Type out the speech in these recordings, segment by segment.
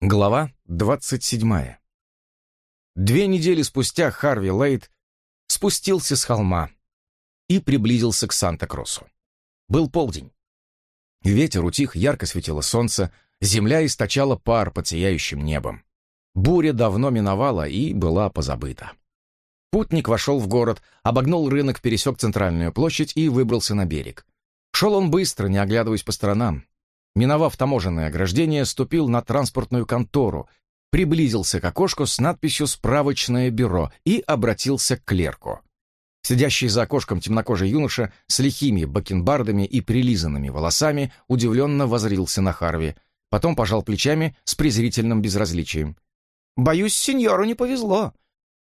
Глава 27. Две недели спустя Харви Лейт спустился с холма и приблизился к Санта-Кросу. Был полдень. Ветер утих, ярко светило солнце, земля источала пар под сияющим небом. Буря давно миновала и была позабыта. Путник вошел в город, обогнул рынок, пересек центральную площадь и выбрался на берег. Шел он быстро, не оглядываясь по сторонам. Миновав таможенное ограждение, ступил на транспортную контору, приблизился к окошку с надписью «Справочное бюро» и обратился к клерку. Сидящий за окошком темнокожий юноша с лихими бакенбардами и прилизанными волосами удивленно возрился на Харви, потом пожал плечами с презрительным безразличием. «Боюсь, сеньору не повезло».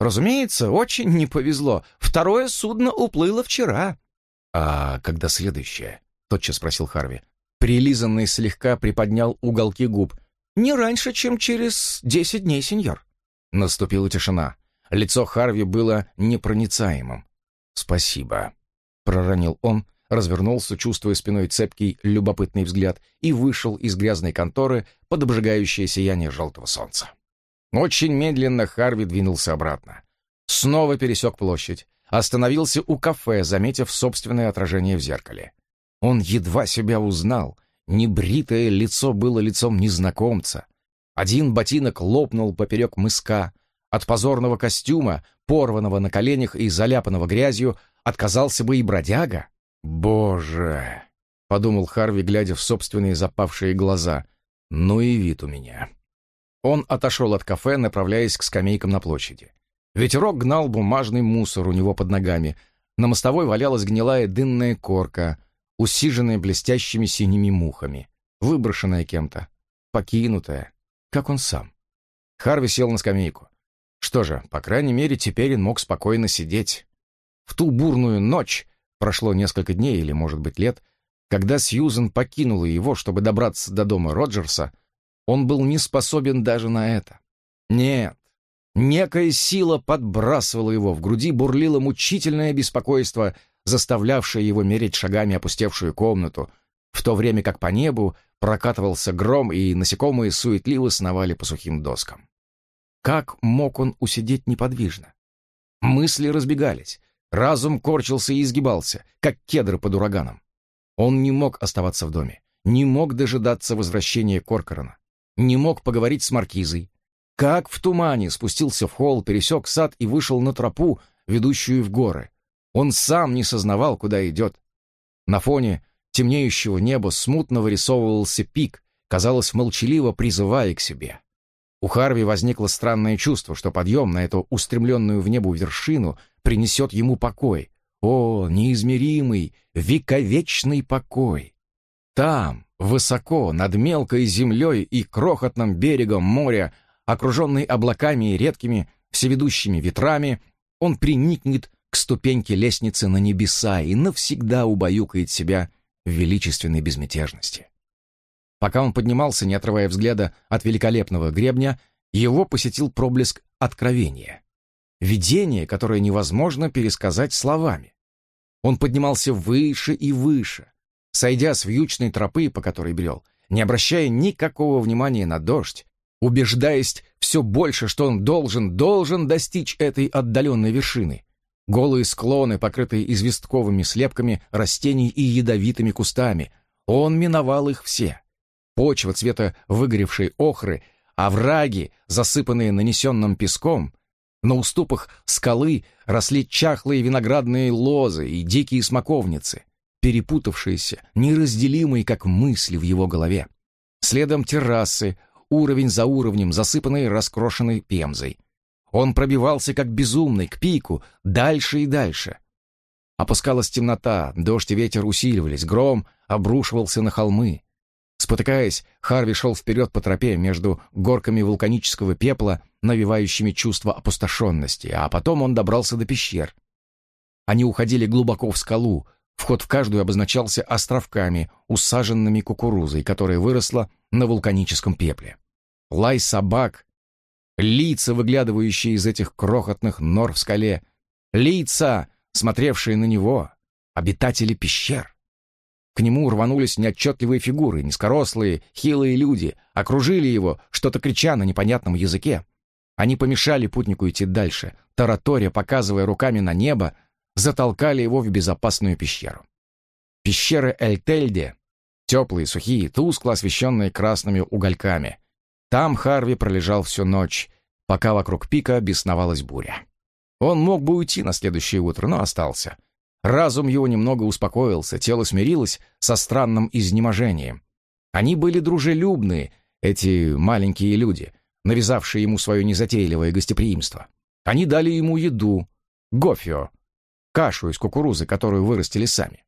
«Разумеется, очень не повезло. Второе судно уплыло вчера». «А когда следующее?» — тотчас спросил Харви. Прилизанный слегка приподнял уголки губ. «Не раньше, чем через десять дней, сеньор». Наступила тишина. Лицо Харви было непроницаемым. «Спасибо», — проронил он, развернулся, чувствуя спиной цепкий, любопытный взгляд, и вышел из грязной конторы под обжигающее сияние желтого солнца. Очень медленно Харви двинулся обратно. Снова пересек площадь. Остановился у кафе, заметив собственное отражение в зеркале. Он едва себя узнал. Небритое лицо было лицом незнакомца. Один ботинок лопнул поперек мыска. От позорного костюма, порванного на коленях и заляпанного грязью, отказался бы и бродяга. «Боже!» — подумал Харви, глядя в собственные запавшие глаза. «Ну и вид у меня». Он отошел от кафе, направляясь к скамейкам на площади. Ветерок гнал бумажный мусор у него под ногами. На мостовой валялась гнилая дынная корка — усиженная блестящими синими мухами, выброшенная кем-то, покинутая, как он сам. Харви сел на скамейку. Что же, по крайней мере, теперь он мог спокойно сидеть. В ту бурную ночь, прошло несколько дней или, может быть, лет, когда Сьюзен покинула его, чтобы добраться до дома Роджерса, он был не способен даже на это. Нет, некая сила подбрасывала его, в груди бурлило мучительное беспокойство — заставлявшая его мерить шагами опустевшую комнату, в то время как по небу прокатывался гром, и насекомые суетливо сновали по сухим доскам. Как мог он усидеть неподвижно? Мысли разбегались, разум корчился и изгибался, как кедры под ураганом. Он не мог оставаться в доме, не мог дожидаться возвращения Коркорона, не мог поговорить с Маркизой. Как в тумане спустился в холл, пересек сад и вышел на тропу, ведущую в горы, он сам не сознавал, куда идет. На фоне темнеющего неба смутно вырисовывался пик, казалось, молчаливо призывая к себе. У Харви возникло странное чувство, что подъем на эту устремленную в небо вершину принесет ему покой. О, неизмеримый, вековечный покой! Там, высоко, над мелкой землей и крохотным берегом моря, окруженный облаками и редкими всеведущими ветрами, он приникнет к ступеньке лестницы на небеса и навсегда убаюкает себя в величественной безмятежности. Пока он поднимался, не отрывая взгляда от великолепного гребня, его посетил проблеск откровения. Видение, которое невозможно пересказать словами. Он поднимался выше и выше, сойдя с вьючной тропы, по которой брел, не обращая никакого внимания на дождь, убеждаясь все больше, что он должен, должен достичь этой отдаленной вершины, Голые склоны, покрытые известковыми слепками растений и ядовитыми кустами. Он миновал их все. Почва цвета выгоревшей охры, овраги, засыпанные нанесенным песком. На уступах скалы росли чахлые виноградные лозы и дикие смоковницы, перепутавшиеся, неразделимые, как мысли в его голове. Следом террасы, уровень за уровнем, засыпанные раскрошенной пемзой — он пробивался как безумный, к пику, дальше и дальше. Опускалась темнота, дождь и ветер усиливались, гром обрушивался на холмы. Спотыкаясь, Харви шел вперед по тропе между горками вулканического пепла, навевающими чувство опустошенности, а потом он добрался до пещер. Они уходили глубоко в скалу, вход в каждую обозначался островками, усаженными кукурузой, которая выросла на вулканическом пепле. Лай собак лица, выглядывающие из этих крохотных нор в скале, лица, смотревшие на него, обитатели пещер. К нему рванулись неотчетливые фигуры, низкорослые, хилые люди, окружили его, что-то крича на непонятном языке. Они помешали путнику идти дальше, тараторя, показывая руками на небо, затолкали его в безопасную пещеру. Пещеры Эльтельде, теплые, сухие, тускло освещенные красными угольками. Там Харви пролежал всю ночь, пока вокруг пика бесновалась буря. Он мог бы уйти на следующее утро, но остался. Разум его немного успокоился, тело смирилось со странным изнеможением. Они были дружелюбные, эти маленькие люди, навязавшие ему свое незатейливое гостеприимство. Они дали ему еду, гофио, кашу из кукурузы, которую вырастили сами.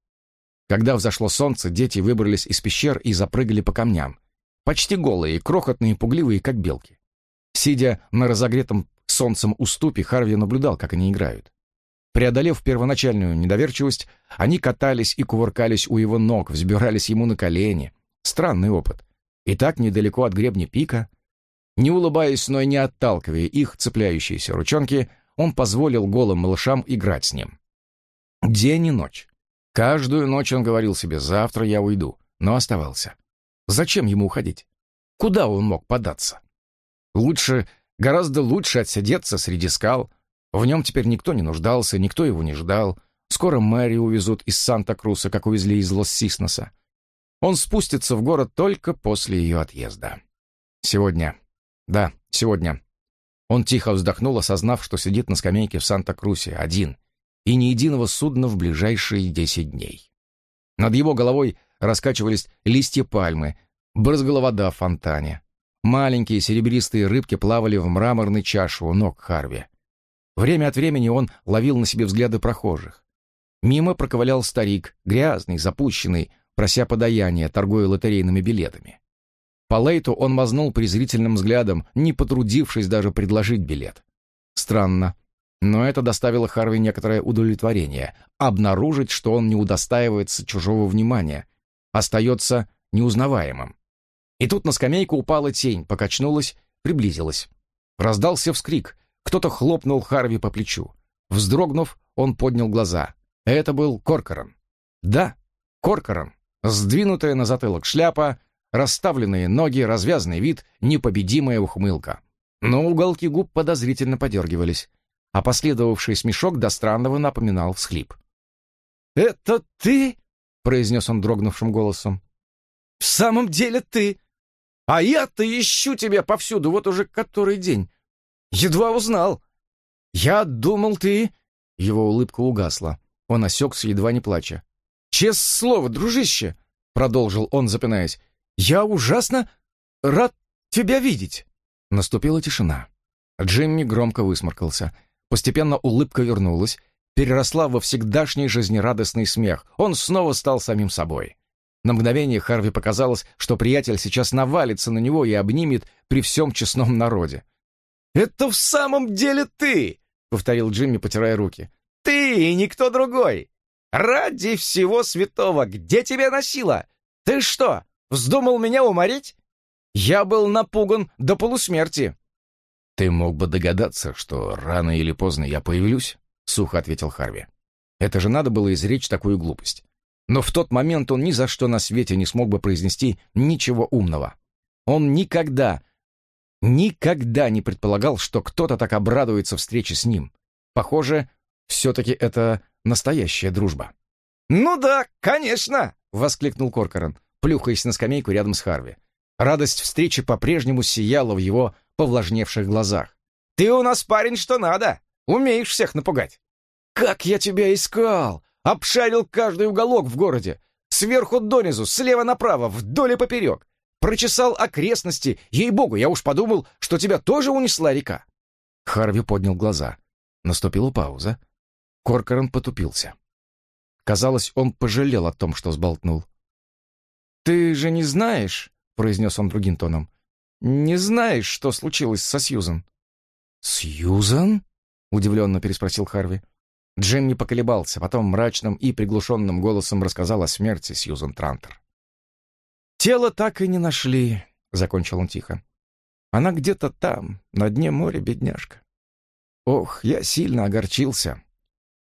Когда взошло солнце, дети выбрались из пещер и запрыгали по камням. Почти голые, крохотные, пугливые, как белки. Сидя на разогретом солнцем уступе, Харви наблюдал, как они играют. Преодолев первоначальную недоверчивость, они катались и кувыркались у его ног, взбирались ему на колени. Странный опыт. И так недалеко от гребня пика. Не улыбаясь, но и не отталкивая их цепляющиеся ручонки, он позволил голым малышам играть с ним. День и ночь. Каждую ночь он говорил себе «завтра я уйду», но оставался. Зачем ему уходить? Куда он мог податься? Лучше, гораздо лучше отсидеться среди скал. В нем теперь никто не нуждался, никто его не ждал. Скоро Мэри увезут из Санта-Круса, как увезли из Лос-Сисноса. Он спустится в город только после ее отъезда. Сегодня. Да, сегодня. Он тихо вздохнул, осознав, что сидит на скамейке в Санта-Крусе, один, и ни единого судна в ближайшие десять дней. Над его головой раскачивались листья пальмы, брызгала вода в фонтане. Маленькие серебристые рыбки плавали в мраморной чаше у ног Харви. Время от времени он ловил на себе взгляды прохожих. Мимо проковылял старик, грязный, запущенный, прося подаяния, торгуя лотерейными билетами. По Лейту он мазнул презрительным взглядом, не потрудившись даже предложить билет. Странно, но это доставило Харви некоторое удовлетворение — обнаружить, что он не удостаивается чужого внимания, остается неузнаваемым. И тут на скамейку упала тень, покачнулась, приблизилась. Раздался вскрик, кто-то хлопнул Харви по плечу. Вздрогнув, он поднял глаза. Это был Коркоран. Да, Коркоран. Сдвинутая на затылок шляпа, расставленные ноги, развязанный вид, непобедимая ухмылка. Но уголки губ подозрительно подергивались а последовавший смешок до странного напоминал всхлип. «Это ты?» — произнес он дрогнувшим голосом. «В самом деле ты! А я-то ищу тебя повсюду, вот уже который день. Едва узнал. Я думал, ты...» Его улыбка угасла. Он осекся, едва не плача. «Честное слово, дружище!» — продолжил он, запинаясь. «Я ужасно рад тебя видеть!» Наступила тишина. Джимми громко высморкался — Постепенно улыбка вернулась, переросла во всегдашний жизнерадостный смех. Он снова стал самим собой. На мгновение Харви показалось, что приятель сейчас навалится на него и обнимет при всем честном народе. «Это в самом деле ты!» — повторил Джимми, потирая руки. «Ты и никто другой! Ради всего святого! Где тебя носило? Ты что, вздумал меня уморить? Я был напуган до полусмерти!» «Ты мог бы догадаться, что рано или поздно я появлюсь?» — сухо ответил Харви. Это же надо было изречь такую глупость. Но в тот момент он ни за что на свете не смог бы произнести ничего умного. Он никогда, никогда не предполагал, что кто-то так обрадуется встрече с ним. Похоже, все-таки это настоящая дружба. «Ну да, конечно!» — воскликнул Коркоран, плюхаясь на скамейку рядом с Харви. Радость встречи по-прежнему сияла в его повлажневших глазах. «Ты у нас парень что надо! Умеешь всех напугать!» «Как я тебя искал! Обшарил каждый уголок в городе! Сверху донизу, слева направо, вдоль и поперек! Прочесал окрестности! Ей-богу, я уж подумал, что тебя тоже унесла река!» Харви поднял глаза. Наступила пауза. Коркоран потупился. Казалось, он пожалел о том, что сболтнул. «Ты же не знаешь, — произнес он другим тоном, не знаешь, что случилось со Сьюзан?» «Сьюзан?» — удивленно переспросил Харви. Джимми поколебался, потом мрачным и приглушенным голосом рассказал о смерти Сьюзан Трантер. «Тело так и не нашли», — закончил он тихо. «Она где-то там, на дне моря, бедняжка. Ох, я сильно огорчился.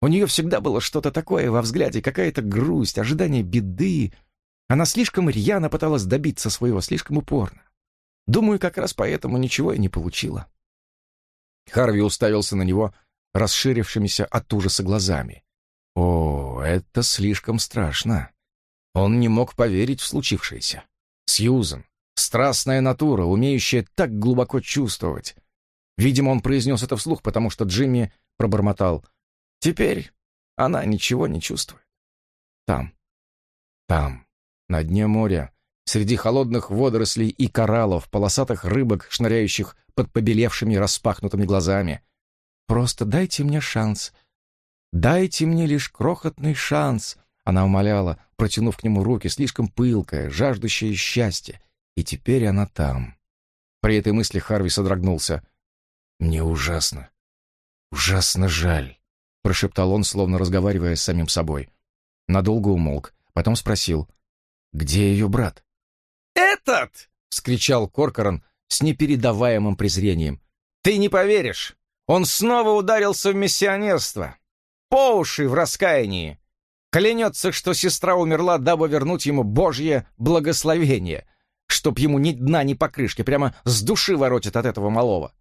У нее всегда было что-то такое во взгляде, какая-то грусть, ожидание беды. Она слишком рьяно пыталась добиться своего, слишком упорно. Думаю, как раз поэтому ничего и не получила. Харви уставился на него расширившимися от ужаса глазами. О, это слишком страшно. Он не мог поверить в случившееся. Сьюзен, страстная натура, умеющая так глубоко чувствовать. Видимо, он произнес это вслух, потому что Джимми пробормотал. Теперь она ничего не чувствует. Там, там, на дне моря, среди холодных водорослей и кораллов, полосатых рыбок, шныряющих под побелевшими распахнутыми глазами. Просто дайте мне шанс. Дайте мне лишь крохотный шанс, она умоляла, протянув к нему руки, слишком пылкая, жаждущая счастья. И теперь она там. При этой мысли Харви содрогнулся. «Мне ужасно, ужасно жаль», — прошептал он, словно разговаривая с самим собой. Надолго умолк, потом спросил, «Где ее брат?» «Этот!» — вскричал Коркоран с непередаваемым презрением. «Ты не поверишь! Он снова ударился в миссионерство! По уши в раскаянии! Клянется, что сестра умерла, дабы вернуть ему Божье благословение, чтоб ему ни дна, ни покрышки, прямо с души воротит от этого малого.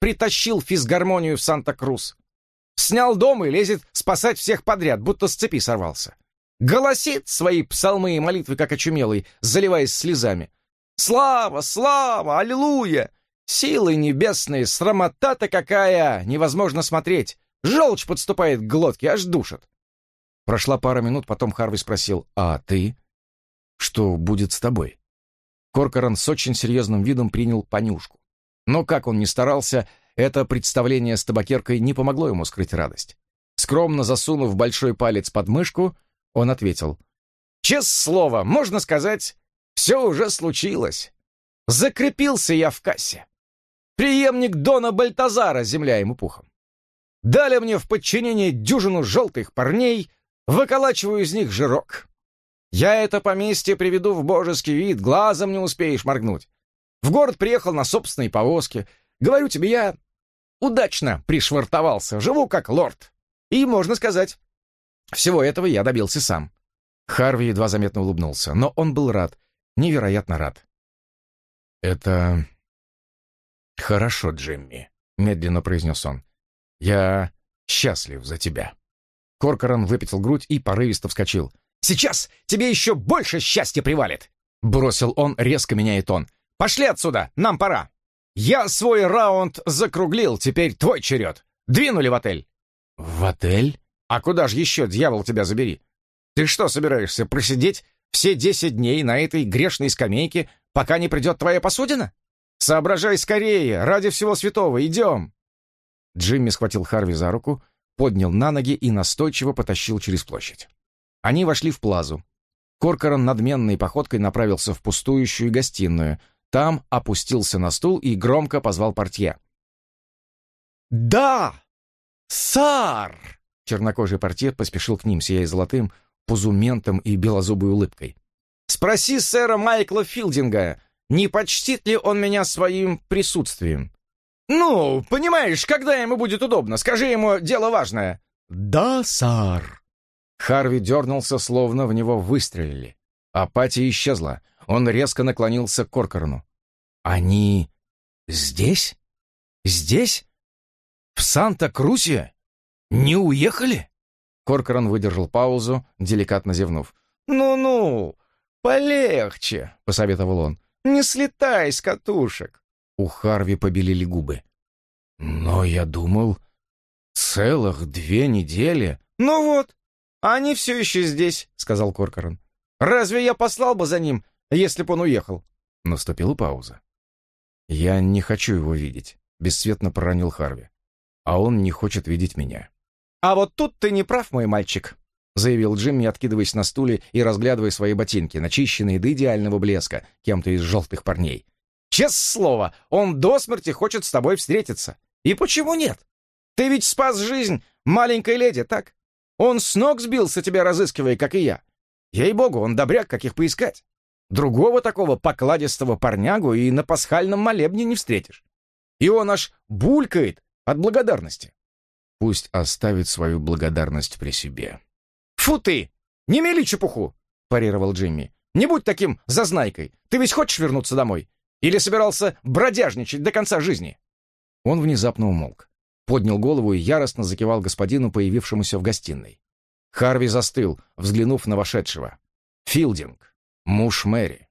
Притащил физгармонию в Санта-Крус. Снял дом и лезет спасать всех подряд, будто с цепи сорвался. Голосит свои псалмы и молитвы, как очумелый, заливаясь слезами. «Слава, слава, аллилуйя! Силы небесные, срамота-то какая! Невозможно смотреть! Желчь подступает к глотке, аж душит!» Прошла пара минут, потом Харви спросил, «А ты? Что будет с тобой?» Коркоран с очень серьезным видом принял понюшку. Но как он ни старался, это представление с табакеркой не помогло ему скрыть радость. Скромно засунув большой палец под мышку, он ответил, «Честное слово, можно сказать, все уже случилось. Закрепился я в кассе. Приемник Дона Бальтазара, земля ему пухом. Дали мне в подчинение дюжину желтых парней — Выколачиваю из них жирок. Я это поместье приведу в божеский вид, глазом не успеешь моргнуть. В город приехал на собственной повозке. Говорю тебе, я удачно пришвартовался, живу как лорд. И, можно сказать, всего этого я добился сам. Харви едва заметно улыбнулся, но он был рад, невероятно рад. «Это хорошо, Джимми», — медленно произнес он. «Я счастлив за тебя». Коркоран выпятил грудь и порывисто вскочил. «Сейчас тебе еще больше счастья привалит!» Бросил он, резко меняя тон. «Пошли отсюда, нам пора! Я свой раунд закруглил, теперь твой черед! Двинули в отель!» «В отель? А куда же еще, дьявол, тебя забери? Ты что, собираешься просидеть все десять дней на этой грешной скамейке, пока не придет твоя посудина? Соображай скорее, ради всего святого, идем!» Джимми схватил Харви за руку, поднял на ноги и настойчиво потащил через площадь. Они вошли в плазу. Коркоран надменной походкой направился в пустующую гостиную. Там опустился на стул и громко позвал портье. «Да! Сар!» Чернокожий портье поспешил к ним, сияя золотым, пузументом и белозубой улыбкой. «Спроси сэра Майкла Филдинга, не почтит ли он меня своим присутствием?» «Ну, понимаешь, когда ему будет удобно, скажи ему, дело важное». «Да, сар». Харви дернулся, словно в него выстрелили. Апатия исчезла. Он резко наклонился к Коркорану. «Они здесь? Здесь? В Санта-Крусе? Не уехали?» Коркоран выдержал паузу, деликатно зевнув. «Ну-ну, полегче», — посоветовал он. «Не слетай с катушек. У Харви побелели губы. «Но я думал, целых две недели...» «Ну вот, они все еще здесь», — сказал Коркоран. «Разве я послал бы за ним, если бы он уехал?» Наступила пауза. «Я не хочу его видеть», — бесцветно проронил Харви. «А он не хочет видеть меня». «А вот тут ты не прав, мой мальчик», — заявил Джимми, откидываясь на стуле и разглядывая свои ботинки, начищенные до идеального блеска кем-то из желтых парней. Честное слово, он до смерти хочет с тобой встретиться. И почему нет? Ты ведь спас жизнь маленькой леди, так? Он с ног сбился тебя разыскивая, как и я. Ей-богу, он добряк, каких поискать. Другого такого покладистого парнягу и на пасхальном молебне не встретишь. И он аж булькает от благодарности. Пусть оставит свою благодарность при себе. «Фу ты! Не мели чепуху!» — парировал Джимми. «Не будь таким зазнайкой! Ты ведь хочешь вернуться домой? Или собирался бродяжничать до конца жизни?» Он внезапно умолк, поднял голову и яростно закивал господину, появившемуся в гостиной. Харви застыл, взглянув на вошедшего. Филдинг, муж Мэри.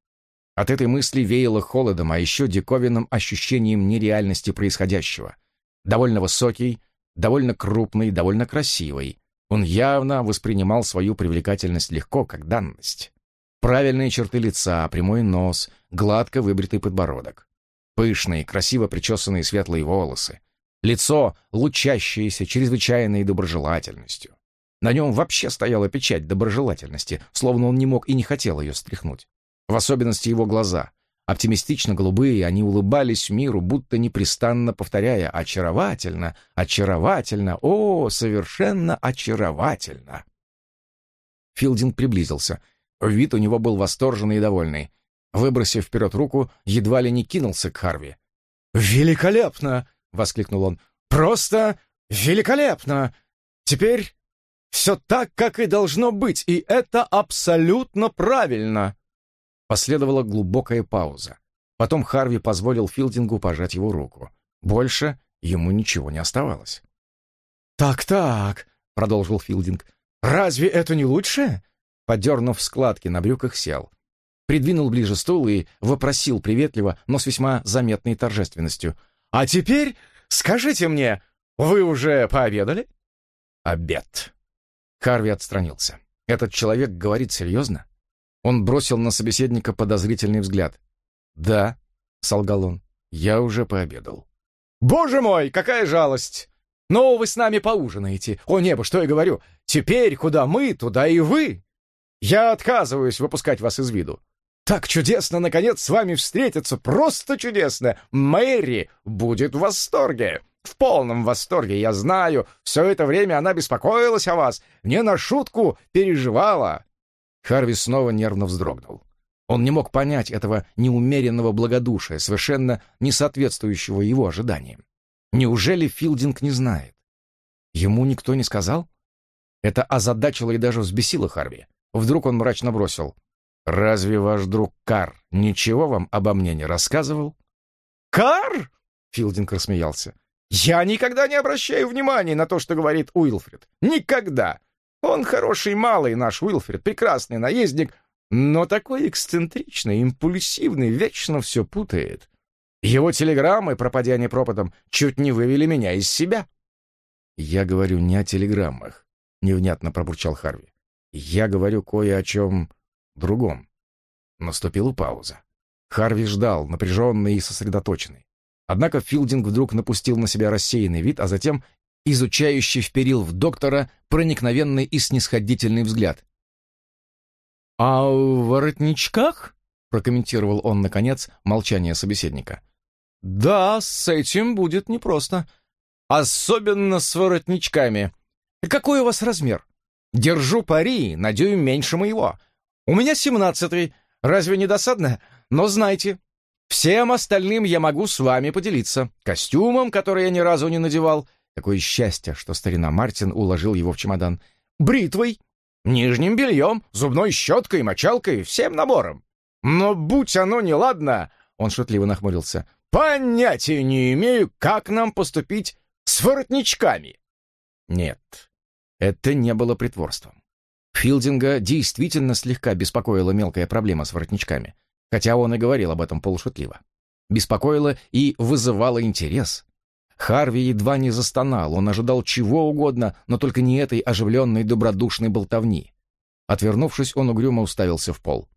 От этой мысли веяло холодом, а еще диковинным ощущением нереальности происходящего. Довольно высокий, довольно крупный, довольно красивый. Он явно воспринимал свою привлекательность легко, как данность. Правильные черты лица, прямой нос, гладко выбритый подбородок. Пышные, красиво причесанные светлые волосы. Лицо, лучащееся чрезвычайной доброжелательностью. На нем вообще стояла печать доброжелательности, словно он не мог и не хотел ее стряхнуть. В особенности его глаза. Оптимистично голубые, они улыбались миру, будто непрестанно повторяя «очаровательно, очаровательно, о, совершенно очаровательно». Филдинг приблизился. Вид у него был восторженный и довольный. Выбросив вперед руку, едва ли не кинулся к Харви. «Великолепно!» — воскликнул он. «Просто великолепно! Теперь все так, как и должно быть, и это абсолютно правильно!» Последовала глубокая пауза. Потом Харви позволил Филдингу пожать его руку. Больше ему ничего не оставалось. «Так-так», — продолжил Филдинг, — «разве это не лучше?» Подернув складки на брюках, сел. Придвинул ближе стул и вопросил приветливо, но с весьма заметной торжественностью. «А теперь скажите мне, вы уже пообедали?» «Обед». Харви отстранился. «Этот человек говорит серьезно?» Он бросил на собеседника подозрительный взгляд. «Да», — солгал он, — «я уже пообедал». «Боже мой, какая жалость! Но вы с нами поужинаете. О небо, что я говорю! Теперь куда мы, туда и вы! Я отказываюсь выпускать вас из виду. Так чудесно, наконец, с вами встретиться! Просто чудесно! Мэри будет в восторге!» В полном восторге, я знаю. Все это время она беспокоилась о вас, не на шутку переживала. Харви снова нервно вздрогнул. Он не мог понять этого неумеренного благодушия, совершенно не соответствующего его ожиданиям. Неужели Филдинг не знает? Ему никто не сказал? Это озадачило и даже взбесило Харви. Вдруг он мрачно бросил. «Разве ваш друг Кар ничего вам обо мне не рассказывал?» «Кар?» — Филдинг рассмеялся. «Я никогда не обращаю внимания на то, что говорит Уилфред. Никогда! Он хороший малый, наш Уилфред, прекрасный наездник, но такой эксцентричный, импульсивный, вечно все путает. Его телеграммы, пропадя не пропадом, чуть не вывели меня из себя. «Я говорю не о телеграммах», — невнятно пробурчал Харви. «Я говорю кое о чем другом». Наступила пауза. Харви ждал, напряженный и сосредоточенный. Однако Филдинг вдруг напустил на себя рассеянный вид, а затем изучающий вперил в доктора проникновенный и снисходительный взгляд. «А в воротничках?» — прокомментировал он, наконец, молчание собеседника. «Да, с этим будет непросто. Особенно с воротничками. Какой у вас размер? Держу пари, на дюйм меньше моего. У меня семнадцатый. Разве не досадно? Но знайте, всем остальным я могу с вами поделиться. Костюмом, который я ни разу не надевал — Какое счастье, что старина Мартин уложил его в чемодан. «Бритвой, нижним бельем, зубной щеткой, мочалкой, всем набором. Но будь оно неладно, — он шутливо нахмурился, — понятия не имею, как нам поступить с воротничками». Нет, это не было притворством. Филдинга действительно слегка беспокоила мелкая проблема с воротничками, хотя он и говорил об этом полушутливо. Беспокоила и вызывала интерес. Харви едва не застонал, он ожидал чего угодно, но только не этой оживленной добродушной болтовни. Отвернувшись, он угрюмо уставился в пол.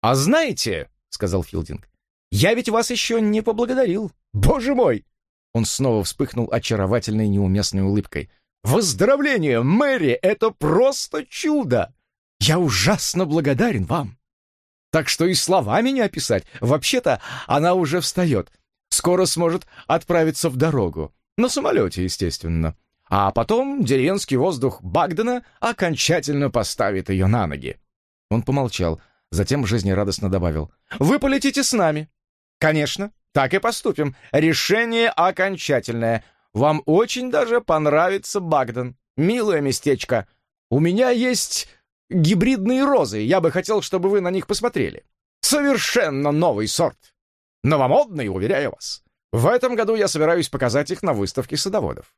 «А знаете, — сказал Филдинг, — я ведь вас еще не поблагодарил. Боже мой!» Он снова вспыхнул очаровательной неуместной улыбкой. «Выздоровление, Мэри, это просто чудо! Я ужасно благодарен вам!» Так что и словами не описать. Вообще-то она уже встает скоро сможет отправиться в дорогу. На самолете, естественно. А потом деревенский воздух Багдена окончательно поставит ее на ноги. Он помолчал, затем жизнерадостно добавил. «Вы полетите с нами». «Конечно, так и поступим. Решение окончательное. вам очень даже понравится Багден. Милое местечко. У меня есть гибридные розы. Я бы хотел, чтобы вы на них посмотрели. Совершенно новый сорт. Новомодный, уверяю вас. В этом году я собираюсь показать их на выставке садоводов».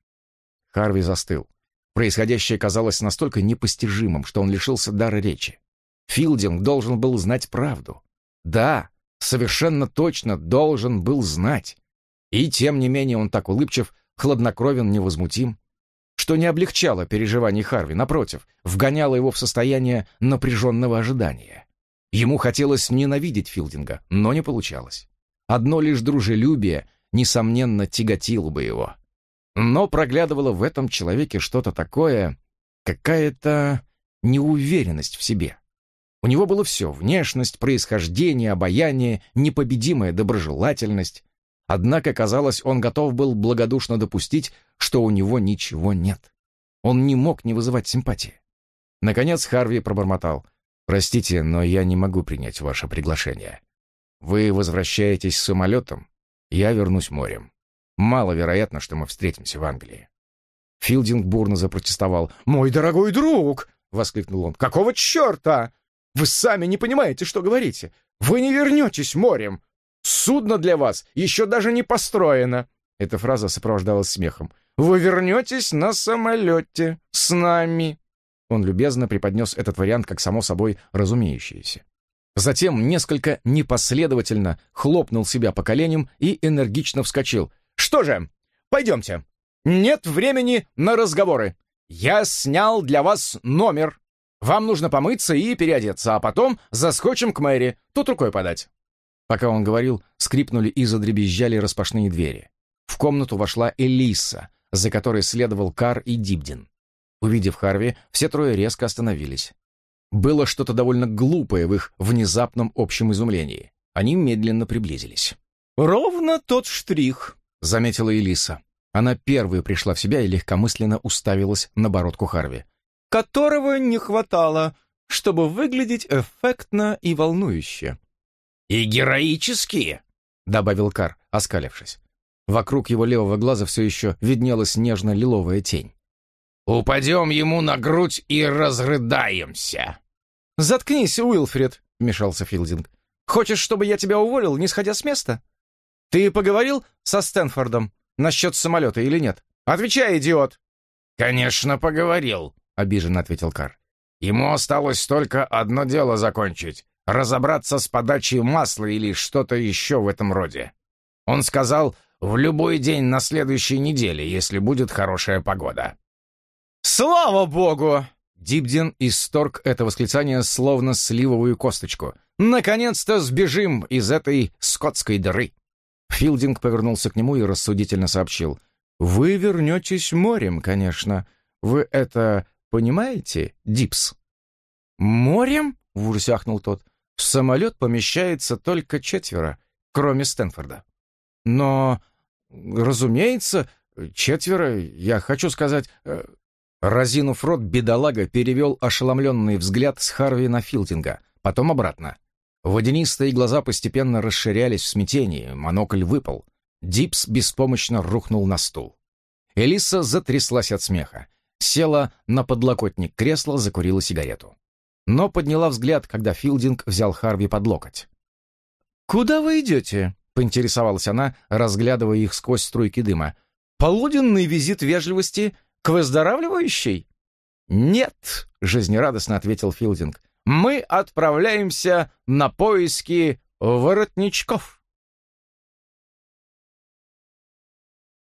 Харви застыл. Происходящее казалось настолько непостижимым, что он лишился дара речи. Филдинг должен был знать правду. Да, совершенно точно должен был знать. И тем не менее он так улыбчив, хладнокровен, невозмутим, что не облегчало переживаний Харви, напротив, вгоняло его в состояние напряженного ожидания. Ему хотелось ненавидеть Филдинга, но не получалось. Одно лишь дружелюбие, несомненно, тяготило бы его. Но проглядывало в этом человеке что-то такое, какая-то неуверенность в себе. У него было все — внешность, происхождение, обаяние, непобедимая доброжелательность. Однако, казалось, он готов был благодушно допустить, что у него ничего нет. Он не мог не вызывать симпатии. Наконец Харви пробормотал. «Простите, но я не могу принять ваше приглашение. Вы возвращаетесь самолетом, я вернусь морем. Маловероятно, что мы встретимся в Англии». Филдинг бурно запротестовал. «Мой дорогой друг!» — воскликнул он. «Какого черта? Вы сами не понимаете, что говорите. Вы не вернетесь морем. Судно для вас еще даже не построено. Эта фраза сопровождалась смехом. Вы вернетесь на самолете с нами. Он любезно преподнес этот вариант как само собой разумеющееся. Затем несколько непоследовательно хлопнул себя по коленям и энергично вскочил. «Что же, пойдемте. Нет времени на разговоры. Я снял для вас номер. Вам нужно помыться и переодеться, а потом заскочим к Мэри, тут рукой подать». Пока он говорил, скрипнули и задребезжали распашные двери. В комнату вошла Элиса, за которой следовал Кар и Дибдин. Увидев Харви, все трое резко остановились. Было что-то довольно глупое в их внезапном общем изумлении. Они медленно приблизились. «Ровно тот штрих», — заметила Элиса. Она первой пришла в себя и легкомысленно уставилась на бородку Харви которого не хватало, чтобы выглядеть эффектно и волнующе. «И героические», — добавил Кар, оскалившись. Вокруг его левого глаза все еще виднелась нежно-лиловая тень. «Упадем ему на грудь и разрыдаемся!» «Заткнись, Уилфред!» — вмешался Филдинг. «Хочешь, чтобы я тебя уволил, не сходя с места? Ты поговорил со Стэнфордом насчет самолета или нет? Отвечай, идиот!» «Конечно, поговорил», — обиженно ответил Кар. «Ему осталось только одно дело закончить — разобраться с подачей масла или что-то еще в этом роде. Он сказал, в любой день на следующей неделе, если будет хорошая погода». «Слава богу!» Дибдин исторг это восклицание словно сливовую косточку. «Наконец-то сбежим из этой скотской дыры!» Филдинг повернулся к нему и рассудительно сообщил. «Вы вернетесь морем, конечно. Вы это Понимаете, Дипс?» «Морем?» — в ужасе ахнул тот. «В самолет помещается только четверо, кроме Стэнфорда». «Но, разумеется, четверо, я хочу сказать...» Разинув рот, бедолага перевел ошеломленный взгляд с Харви на Филдинга, потом обратно. Водянистые глаза постепенно расширялись в смятении, монокль выпал. Дипс беспомощно рухнул на стул. Элиса затряслась от смеха села на подлокотник кресла, закурила сигарету. Но подняла взгляд, когда Филдинг взял Харви под локоть. «Куда вы идете?» — поинтересовалась она, разглядывая их сквозь струйки дыма. «Полуденный визит вежливости к выздоравливающей?» «Нет», — жизнерадостно ответил Филдинг. «Мы отправляемся на поиски воротничков».